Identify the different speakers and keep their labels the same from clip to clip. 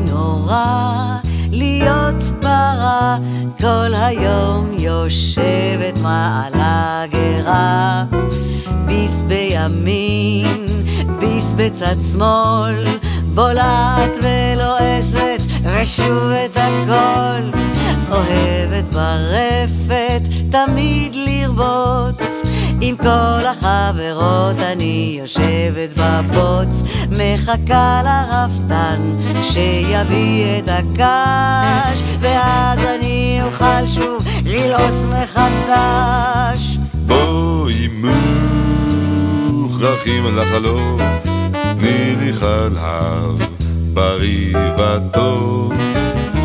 Speaker 1: נורא להיות פרה, כל היום יושבת מעלה גרה. ביס בימין, ביס בצד שמאל, בולעת ולועגת. עם כל החברות אני יושבת בבוץ, מחכה לרפתן שיביא את הקש, ואז אני אוכל שוב ללעוס מחדש.
Speaker 2: בואי מוכרחים לחלום, תני לי חלב בריא וטוב.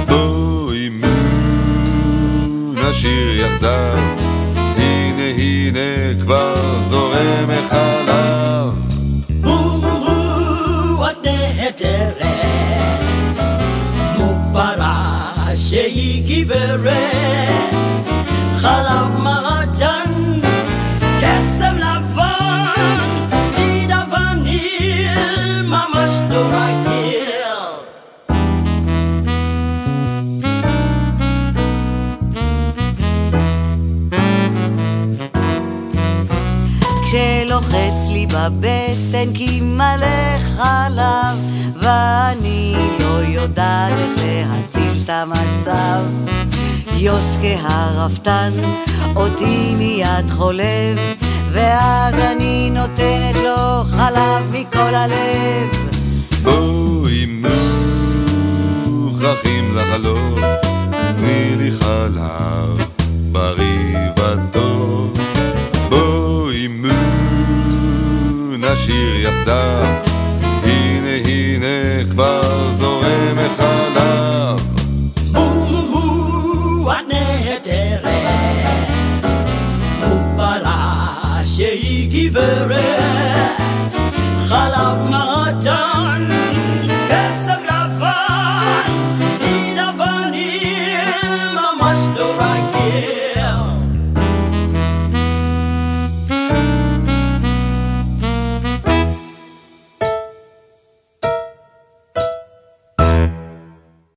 Speaker 2: בואי נשיר יחדיו, הנה כבר זורם החלב.
Speaker 3: מו מו מו את נהדרת, מו פרה שהיא גברת, חלב מעדן,
Speaker 1: כשלוחץ לי בבטן כי מלא חלב ואני לא יודעת איך להציל את המצב. יוסקה הרפתן אותי מיד חולב ואז אני נותנת לו חלב מכל הלב.
Speaker 2: בואי מוכרחים לחלום, תני לי חלב בריא נשיר יחדיו, הנה הנה כבר זורם החלב.
Speaker 3: מו מו מו את נהדרת, מו פרה שהיא גברת,